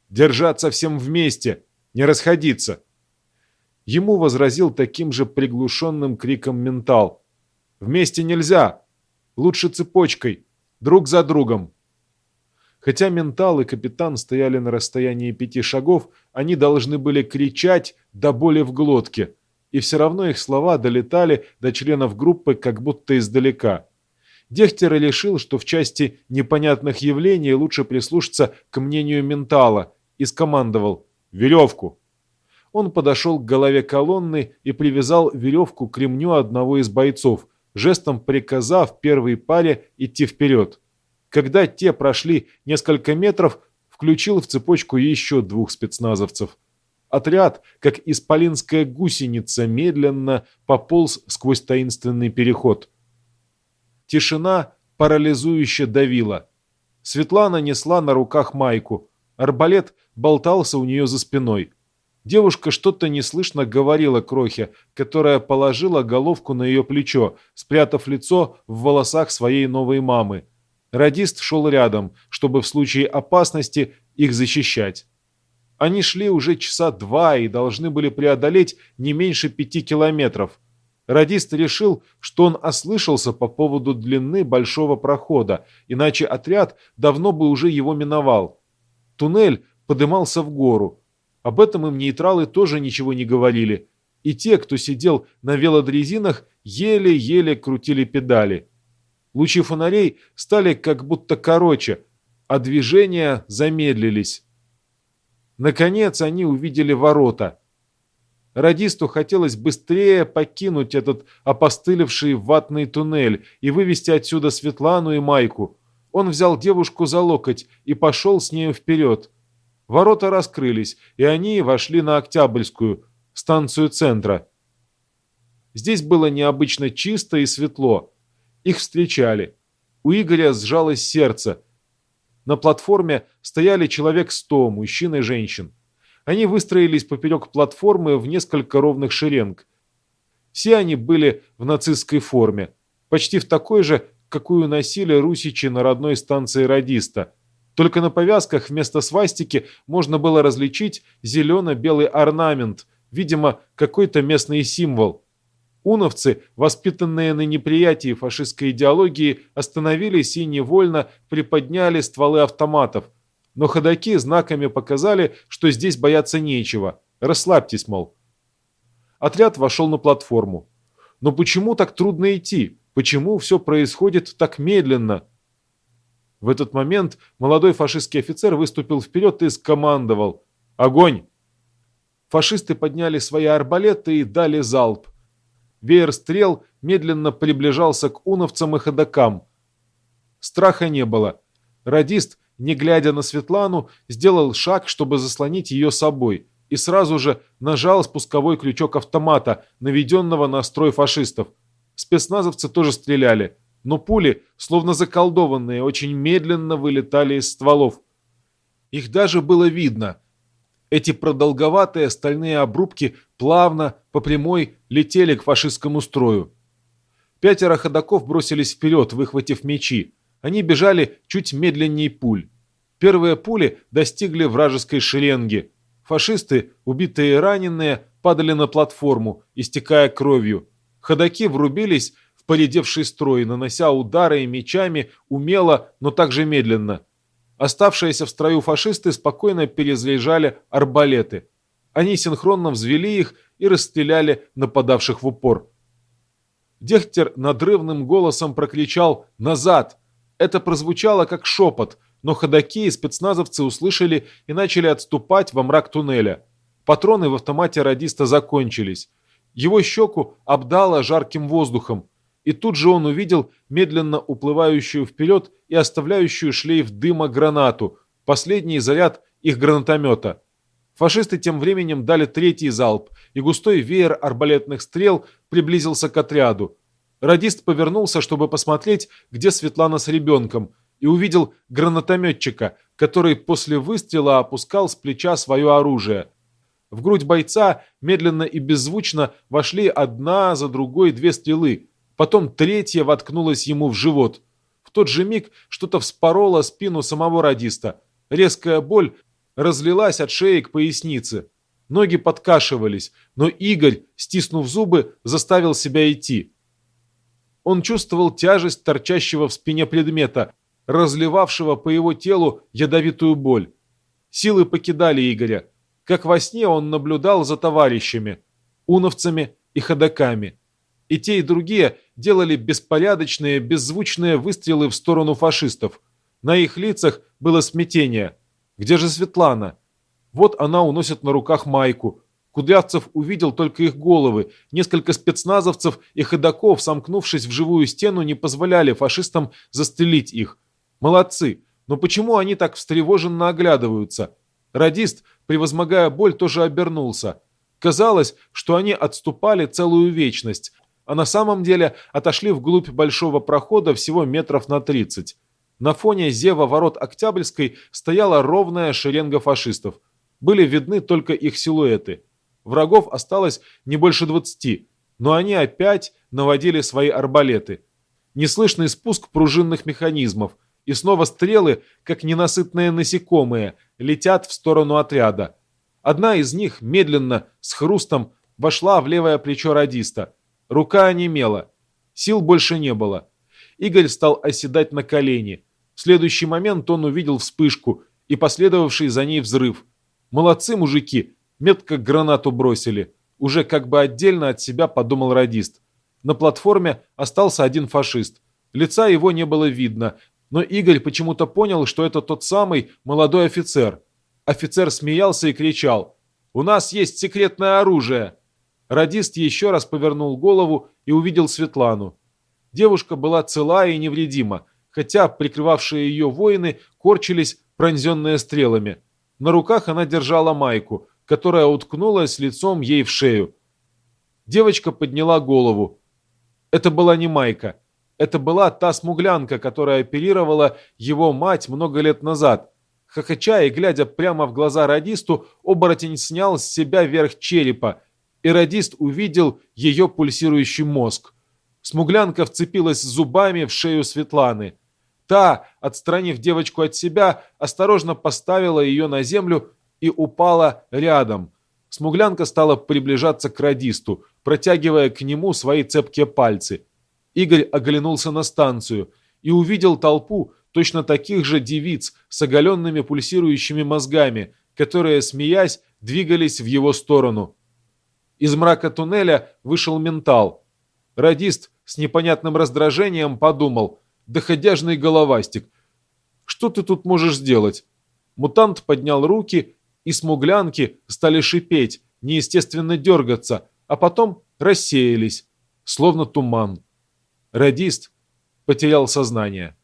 «Держаться всем вместе! Не расходиться!» Ему возразил таким же приглушенным криком ментал. «Вместе нельзя! Лучше цепочкой! Друг за другом!» Хотя ментал и капитан стояли на расстоянии пяти шагов, они должны были кричать до боли в глотке, и все равно их слова долетали до членов группы как будто издалека. Дехтер решил, что в части непонятных явлений лучше прислушаться к мнению ментала, и скомандовал «Веревку!». Он подошел к голове колонны и привязал веревку к ремню одного из бойцов, жестом приказав первой паре идти вперед. Когда те прошли несколько метров, включил в цепочку еще двух спецназовцев. Отряд, как исполинская гусеница, медленно пополз сквозь таинственный переход. Тишина парализующе давила. Светлана несла на руках майку. Арбалет болтался у нее за спиной. Девушка что-то неслышно говорила Крохе, которая положила головку на ее плечо, спрятав лицо в волосах своей новой мамы. Радист шел рядом, чтобы в случае опасности их защищать. Они шли уже часа два и должны были преодолеть не меньше пяти километров. Радист решил, что он ослышался по поводу длины большого прохода, иначе отряд давно бы уже его миновал. Туннель подымался в гору. Об этом им нейтралы тоже ничего не говорили. И те, кто сидел на велодрезинах, еле-еле крутили педали. Лучи фонарей стали как будто короче, а движения замедлились. Наконец они увидели ворота. Радисту хотелось быстрее покинуть этот опостылевший ватный туннель и вывести отсюда Светлану и Майку. Он взял девушку за локоть и пошел с нею вперед. Ворота раскрылись, и они вошли на Октябрьскую, станцию центра. Здесь было необычно чисто и светло. Их встречали. У Игоря сжалось сердце. На платформе стояли человек сто, мужчин и женщин. Они выстроились поперек платформы в несколько ровных шеренг. Все они были в нацистской форме, почти в такой же, какую носили русичи на родной станции радиста. Только на повязках вместо свастики можно было различить зелено-белый орнамент, видимо, какой-то местный символ. Уновцы, воспитанные на неприятии фашистской идеологии, остановились и невольно приподняли стволы автоматов. Но ходаки знаками показали, что здесь бояться нечего. Расслабьтесь, мол. Отряд вошел на платформу. Но почему так трудно идти? Почему все происходит так медленно? В этот момент молодой фашистский офицер выступил вперед и скомандовал «Огонь!». Фашисты подняли свои арбалеты и дали залп. Веер стрел медленно приближался к уновцам и ходокам. Страха не было. Радист, не глядя на Светлану, сделал шаг, чтобы заслонить ее собой, и сразу же нажал спусковой крючок автомата, наведенного на строй фашистов. Спецназовцы тоже стреляли, но пули, словно заколдованные, очень медленно вылетали из стволов. Их даже было видно – эти продолговатые стальные обрубки плавно, по прямой, летели к фашистскому строю. Пятеро ходаков бросились вперед, выхватив мечи. Они бежали чуть медленнее пуль. Первые пули достигли вражеской шеренги. Фашисты, убитые и раненые, падали на платформу, истекая кровью. Ходаки врубились в поредевший строй, нанося удары мечами умело, но также медленно. Оставшиеся в строю фашисты спокойно перезаряжали арбалеты. Они синхронно взвели их и расстреляли нападавших в упор. Дехтер надрывным голосом прокричал «Назад!». Это прозвучало как шепот, но ходаки и спецназовцы услышали и начали отступать во мрак туннеля. Патроны в автомате радиста закончились. Его щеку обдало жарким воздухом и тут же он увидел медленно уплывающую вперед и оставляющую шлейф дыма гранату, последний заряд их гранатомета. Фашисты тем временем дали третий залп, и густой веер арбалетных стрел приблизился к отряду. Радист повернулся, чтобы посмотреть, где Светлана с ребенком, и увидел гранатометчика, который после выстрела опускал с плеча свое оружие. В грудь бойца медленно и беззвучно вошли одна за другой две стрелы, Потом третья воткнулась ему в живот. В тот же миг что-то вспороло спину самого радиста. Резкая боль разлилась от шеи к пояснице. Ноги подкашивались, но Игорь, стиснув зубы, заставил себя идти. Он чувствовал тяжесть торчащего в спине предмета, разливавшего по его телу ядовитую боль. Силы покидали Игоря. Как во сне он наблюдал за товарищами, уновцами и ходоками. И те, и другие делали беспорядочные, беззвучные выстрелы в сторону фашистов. На их лицах было смятение. Где же Светлана? Вот она уносит на руках майку. Кудрявцев увидел только их головы. Несколько спецназовцев и ходаков, сомкнувшись в живую стену, не позволяли фашистам застрелить их. Молодцы. Но почему они так встревоженно оглядываются? Радист, превозмогая боль, тоже обернулся. Казалось, что они отступали целую вечность, а на самом деле отошли вглубь большого прохода всего метров на тридцать. На фоне зева ворот Октябрьской стояла ровная шеренга фашистов. Были видны только их силуэты. Врагов осталось не больше двадцати, но они опять наводили свои арбалеты. Неслышный спуск пружинных механизмов – и снова стрелы, как ненасытные насекомые, летят в сторону отряда. Одна из них медленно, с хрустом, вошла в левое плечо радиста. Рука онемела. Сил больше не было. Игорь стал оседать на колени. В следующий момент он увидел вспышку и последовавший за ней взрыв. «Молодцы, мужики!» Метко гранату бросили. Уже как бы отдельно от себя подумал радист. На платформе остался один фашист. Лица его не было видно, но Игорь почему-то понял, что это тот самый молодой офицер. Офицер смеялся и кричал «У нас есть секретное оружие!» Радист еще раз повернул голову и увидел Светлану. Девушка была цела и невредима, хотя прикрывавшие ее воины корчились, пронзенные стрелами. На руках она держала майку, которая уткнулась лицом ей в шею. Девочка подняла голову. Это была не майка. Это была та смуглянка, которая оперировала его мать много лет назад. Хохоча и глядя прямо в глаза радисту, оборотень снял с себя верх черепа, и радист увидел ее пульсирующий мозг. Смуглянка вцепилась зубами в шею Светланы. Та, отстранив девочку от себя, осторожно поставила ее на землю и упала рядом. Смуглянка стала приближаться к радисту, протягивая к нему свои цепкие пальцы – Игорь оглянулся на станцию и увидел толпу точно таких же девиц с оголенными пульсирующими мозгами, которые, смеясь, двигались в его сторону. Из мрака туннеля вышел ментал. Радист с непонятным раздражением подумал, доходяжный головастик, что ты тут можешь сделать? Мутант поднял руки, и смуглянки стали шипеть, неестественно дергаться, а потом рассеялись, словно туман. Радист потерял сознание.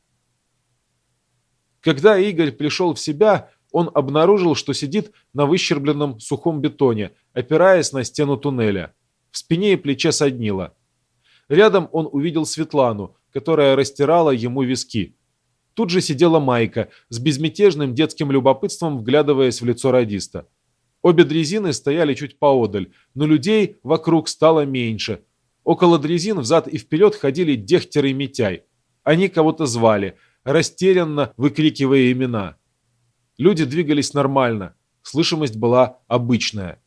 Когда Игорь пришел в себя, он обнаружил, что сидит на выщербленном сухом бетоне, опираясь на стену туннеля. В спине и плече соднило. Рядом он увидел Светлану, которая растирала ему виски. Тут же сидела Майка, с безмятежным детским любопытством вглядываясь в лицо радиста. Обе дрезины стояли чуть поодаль, но людей вокруг стало меньше – Около дрезин взад и вперед ходили Дехтер и Митяй. Они кого-то звали, растерянно выкрикивая имена. Люди двигались нормально, слышимость была обычная.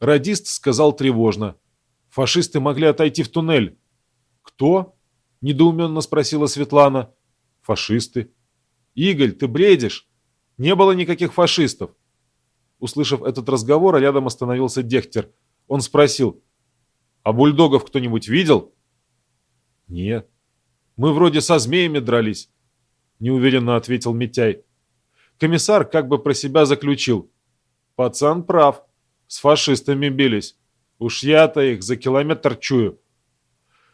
Радист сказал тревожно. «Фашисты могли отойти в туннель». «Кто?» – недоуменно спросила Светлана. «Фашисты». «Игорь, ты бредишь? Не было никаких фашистов». Услышав этот разговор, рядом остановился Дехтер. Он спросил, а бульдогов кто-нибудь видел? Нет. Мы вроде со змеями дрались, неуверенно ответил Митяй. Комиссар как бы про себя заключил. Пацан прав. С фашистами бились. Уж я-то их за километр чую.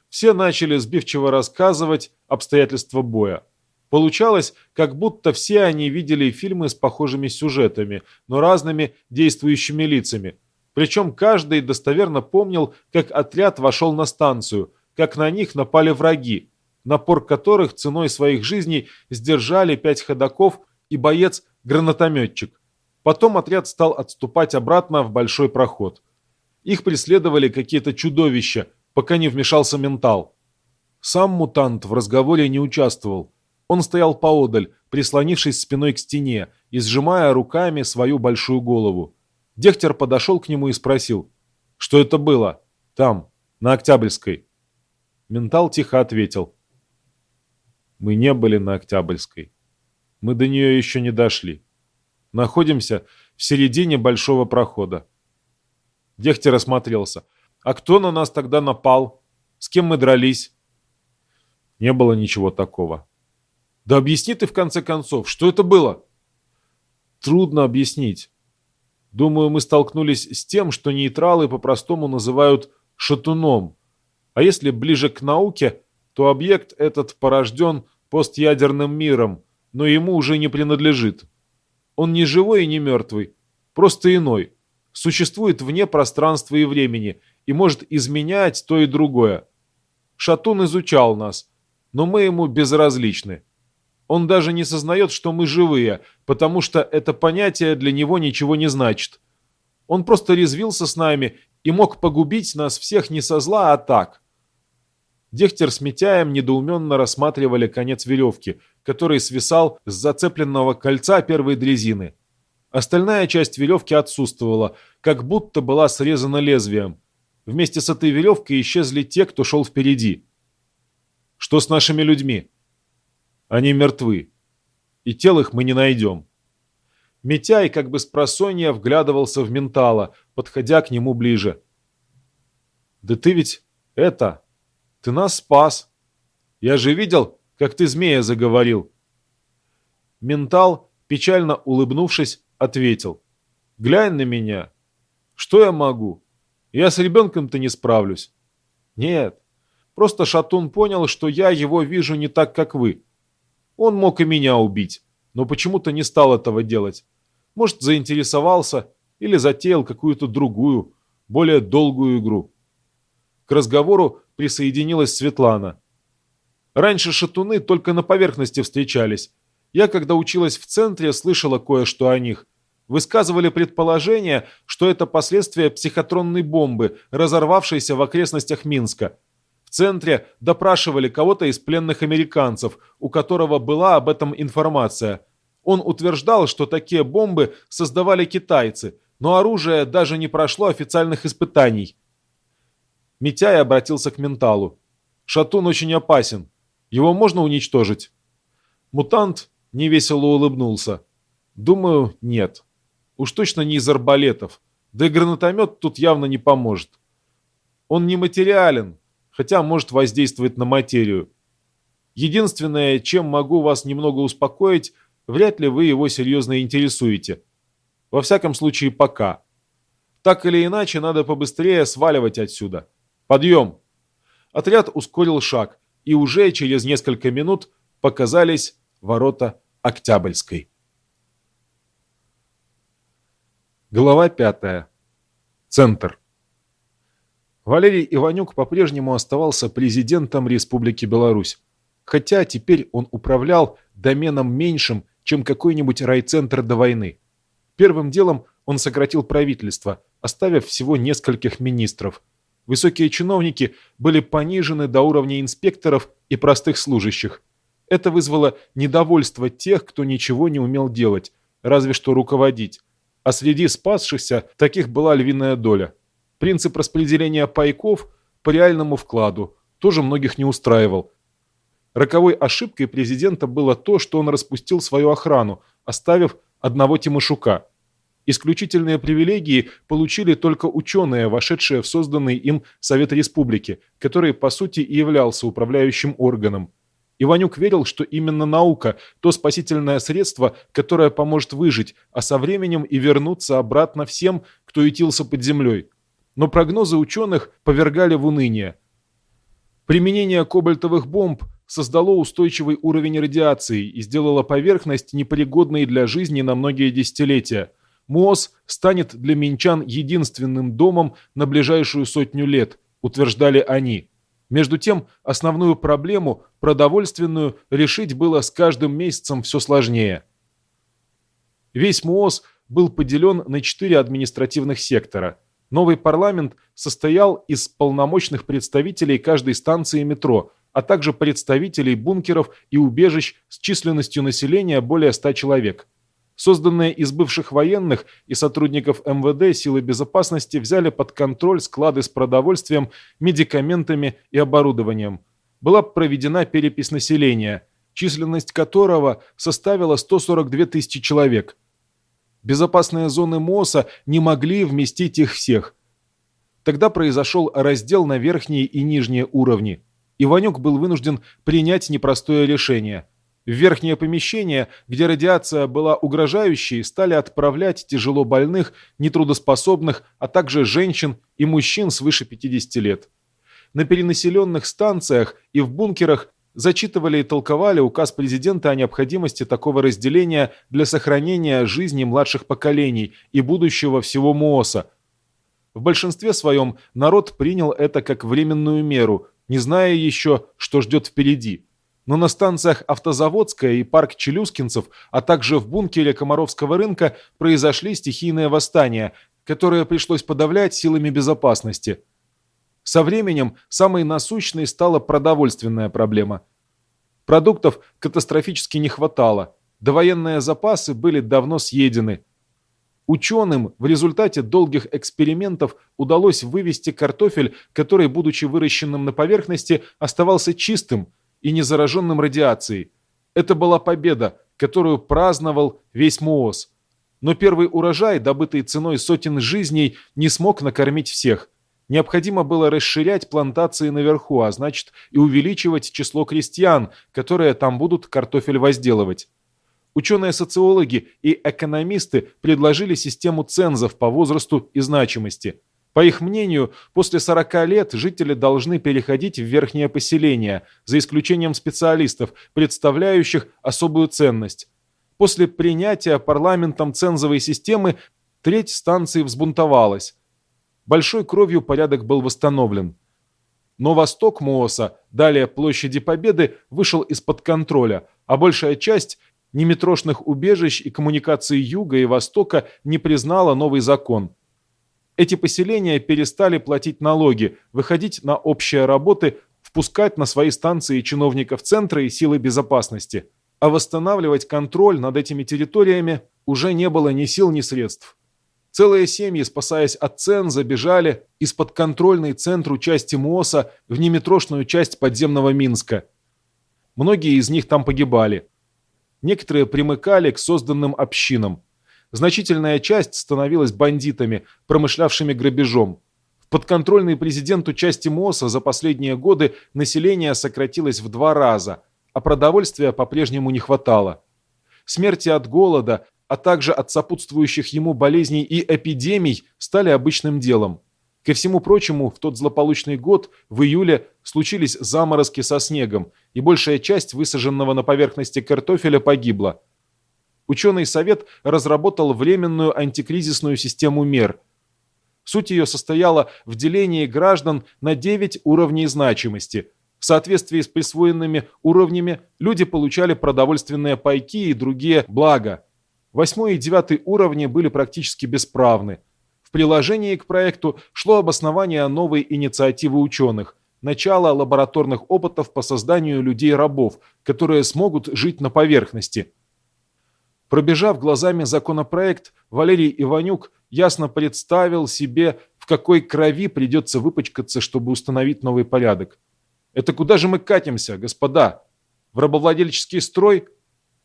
Все начали сбивчиво рассказывать обстоятельства боя. Получалось, как будто все они видели фильмы с похожими сюжетами, но разными действующими лицами – причем каждый достоверно помнил, как отряд вошел на станцию, как на них напали враги, напор которых ценой своих жизней сдержали пять ходаков и боец-гранатометчик. Потом отряд стал отступать обратно в большой проход. Их преследовали какие-то чудовища, пока не вмешался ментал. Сам мутант в разговоре не участвовал, Он стоял поодаль, прислонившись спиной к стене и сжимая руками свою большую голову. Дехтер подошел к нему и спросил, что это было? Там, на Октябрьской. Ментал тихо ответил. Мы не были на Октябрьской. Мы до нее еще не дошли. Находимся в середине большого прохода. Дехтер осмотрелся. А кто на нас тогда напал? С кем мы дрались? Не было ничего такого. Да объясни ты в конце концов, что это было? Трудно объяснить. Думаю, мы столкнулись с тем, что нейтралы по-простому называют шатуном. А если ближе к науке, то объект этот порожден постядерным миром, но ему уже не принадлежит. Он не живой и не мертвый, просто иной. Существует вне пространства и времени и может изменять то и другое. Шатун изучал нас, но мы ему безразличны. Он даже не сознает, что мы живые, потому что это понятие для него ничего не значит. Он просто резвился с нами и мог погубить нас всех не со зла, а так. Дехтер с Митяем недоуменно рассматривали конец веревки, который свисал с зацепленного кольца первой дрезины. Остальная часть веревки отсутствовала, как будто была срезана лезвием. Вместе с этой веревкой исчезли те, кто шел впереди. Что с нашими людьми? Они мертвы. И тел их мы не найдем. Митяй как бы с просонья вглядывался в ментала, подходя к нему ближе. «Да ты ведь это...» Ты нас спас. Я же видел, как ты змея заговорил. Ментал, печально улыбнувшись, ответил. Глянь на меня. Что я могу? Я с ребенком-то не справлюсь. Нет, просто Шатун понял, что я его вижу не так, как вы. Он мог и меня убить, но почему-то не стал этого делать. Может, заинтересовался или затеял какую-то другую, более долгую игру. К разговору присоединилась Светлана. Раньше шатуны только на поверхности встречались. Я, когда училась в центре, слышала кое-что о них. Высказывали предположение, что это последствия психотронной бомбы, разорвавшейся в окрестностях Минска. В центре допрашивали кого-то из пленных американцев, у которого была об этом информация. Он утверждал, что такие бомбы создавали китайцы, но оружие даже не прошло официальных испытаний. Митяй обратился к менталу. «Шатун очень опасен. Его можно уничтожить?» Мутант невесело улыбнулся. «Думаю, нет. Уж точно не из арбалетов. Да и гранатомет тут явно не поможет. Он не материален, хотя может воздействовать на материю. Единственное, чем могу вас немного успокоить, вряд ли вы его серьезно интересуете. Во всяком случае, пока. Так или иначе, надо побыстрее сваливать отсюда». Подъем!» Отряд ускорил шаг, и уже через несколько минут показались ворота Октябрьской. Глава пятая. Центр. Валерий Иванюк по-прежнему оставался президентом Республики Беларусь, хотя теперь он управлял доменом меньшим, чем какой-нибудь райцентр до войны. Первым делом он сократил правительство, оставив всего нескольких министров – Высокие чиновники были понижены до уровня инспекторов и простых служащих. Это вызвало недовольство тех, кто ничего не умел делать, разве что руководить. А среди спасшихся таких была львиная доля. Принцип распределения пайков по реальному вкладу тоже многих не устраивал. Роковой ошибкой президента было то, что он распустил свою охрану, оставив одного Тимошука – Исключительные привилегии получили только ученые, вошедшие в созданный им Совет Республики, который, по сути, и являлся управляющим органом. Иванюк верил, что именно наука – то спасительное средство, которое поможет выжить, а со временем и вернуться обратно всем, кто ютился под землей. Но прогнозы ученых повергали в уныние. Применение кобальтовых бомб создало устойчивый уровень радиации и сделало поверхность непригодной для жизни на многие десятилетия – МОЗ станет для минчан единственным домом на ближайшую сотню лет, утверждали они. Между тем, основную проблему, продовольственную, решить было с каждым месяцем все сложнее. Весь МОЗ был поделен на четыре административных сектора. Новый парламент состоял из полномочных представителей каждой станции метро, а также представителей бункеров и убежищ с численностью населения более 100 человек. Созданные из бывших военных и сотрудников МВД силы безопасности взяли под контроль склады с продовольствием, медикаментами и оборудованием. Была проведена перепись населения, численность которого составила 142 тысячи человек. Безопасные зоны МОСа не могли вместить их всех. Тогда произошел раздел на верхние и нижние уровни. Иванюк был вынужден принять непростое решение – в верхнее помещение, где радиация была угрожающей, стали отправлять тяжело больных, нетрудоспособных, а также женщин и мужчин свыше 50 лет. На перенаселенных станциях и в бункерах зачитывали и толковали указ президента о необходимости такого разделения для сохранения жизни младших поколений и будущего всего МООСа. В большинстве своем народ принял это как временную меру, не зная еще, что ждет впереди но на станциях Автозаводская и парк Челюскинцев, а также в бункере Комаровского рынка произошли стихийные восстания, которые пришлось подавлять силами безопасности. Со временем самой насущной стала продовольственная проблема. Продуктов катастрофически не хватало, довоенные запасы были давно съедены. Ученым в результате долгих экспериментов удалось вывести картофель, который, будучи выращенным на поверхности, оставался чистым, и не зараженным радиацией. Это была победа, которую праздновал весь МООС. Но первый урожай, добытый ценой сотен жизней, не смог накормить всех. Необходимо было расширять плантации наверху, а значит и увеличивать число крестьян, которые там будут картофель возделывать. Ученые-социологи и экономисты предложили систему цензов по возрасту и значимости – по их мнению, после 40 лет жители должны переходить в верхнее поселение, за исключением специалистов, представляющих особую ценность. После принятия парламентом цензовой системы треть станции взбунтовалась. Большой кровью порядок был восстановлен. Но восток Мооса, далее площади Победы, вышел из-под контроля, а большая часть неметрошных убежищ и коммуникаций юга и востока не признала новый закон – эти поселения перестали платить налоги, выходить на общие работы, впускать на свои станции чиновников центра и силы безопасности. А восстанавливать контроль над этими территориями уже не было ни сил, ни средств. Целые семьи, спасаясь от цен, забежали из подконтрольной центру части МОСа в неметрошную часть подземного Минска. Многие из них там погибали. Некоторые примыкали к созданным общинам. Значительная часть становилась бандитами, промышлявшими грабежом. В подконтрольной президенту части МОСа за последние годы население сократилось в два раза, а продовольствия по-прежнему не хватало. Смерти от голода, а также от сопутствующих ему болезней и эпидемий стали обычным делом. Ко всему прочему, в тот злополучный год, в июле, случились заморозки со снегом, и большая часть высаженного на поверхности картофеля погибла – Ученый совет разработал временную антикризисную систему мер. Суть ее состояла в делении граждан на 9 уровней значимости. В соответствии с присвоенными уровнями люди получали продовольственные пайки и другие блага. Восьмой и девятый уровни были практически бесправны. В приложении к проекту шло обоснование новой инициативы ученых – начало лабораторных опытов по созданию людей-рабов, которые смогут жить на поверхности – Пробежав глазами законопроект, Валерий Иванюк ясно представил себе, в какой крови придется выпачкаться, чтобы установить новый порядок. Это куда же мы катимся, господа? В рабовладельческий строй?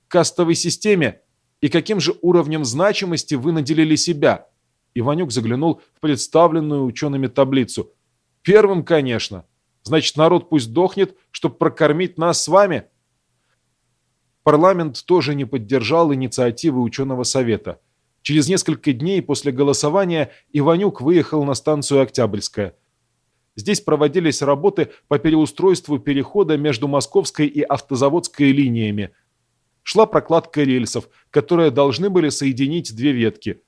Кастовой системе? И каким же уровнем значимости вы наделили себя? Иванюк заглянул в представленную учеными таблицу. Первым, конечно. Значит, народ пусть дохнет, чтобы прокормить нас с вами? Парламент тоже не поддержал инициативы ученого совета. Через несколько дней после голосования Иванюк выехал на станцию Октябрьская. Здесь проводились работы по переустройству перехода между Московской и Автозаводской линиями. Шла прокладка рельсов, которые должны были соединить две ветки.